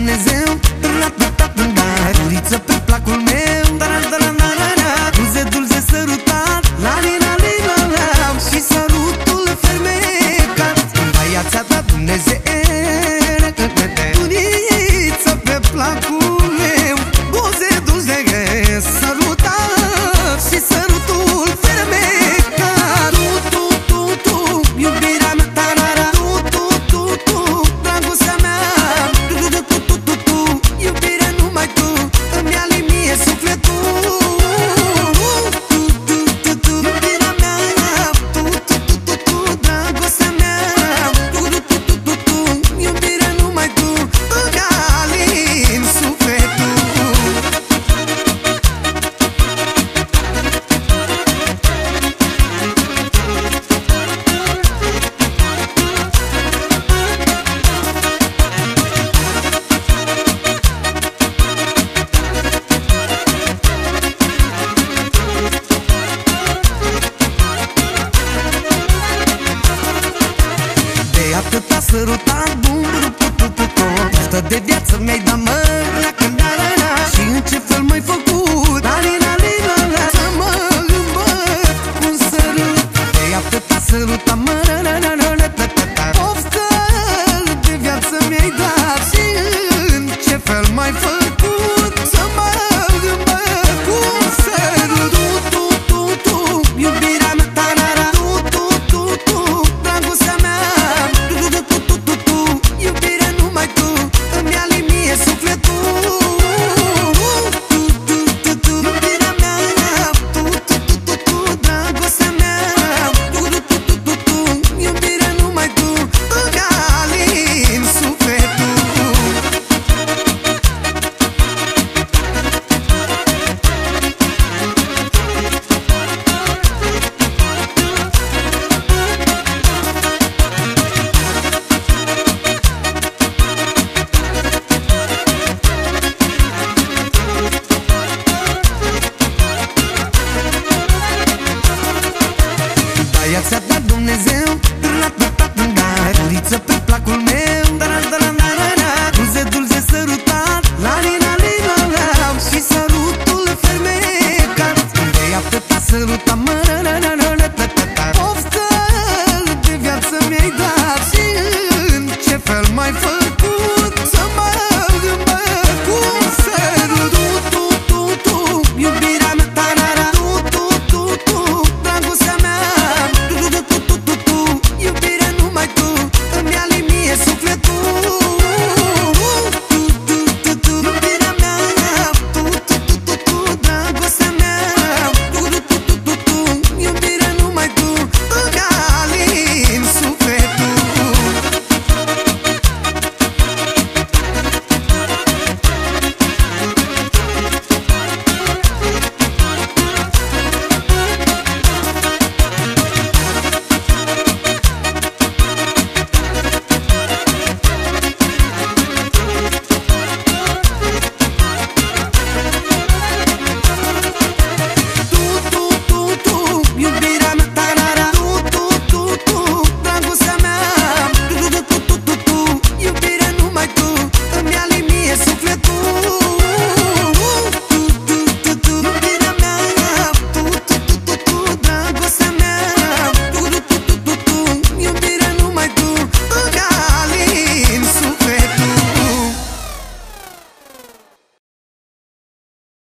Dumnezeu Ratata în baruriță pe placul meu. sărutat bun după după tot Poftă de viață mi-ai dat mă la candarana da, da, da. Și în ce fel m-ai făcut? La li la li la Să mă îmbăt cu un sărut. Ei atâta săruta mă la la na, na, la ta ta ta Poftă de viață mi-ai dat. Și în ce fel m-ai făcut? Guriță pe placul meu da -na, da -na, da -na, Dulze, dulze sărutat La li la li la la. Și sărutul fermecat. De atâta săruta mă Poftă de viață mi-ai dat. Și în ce fel mai fără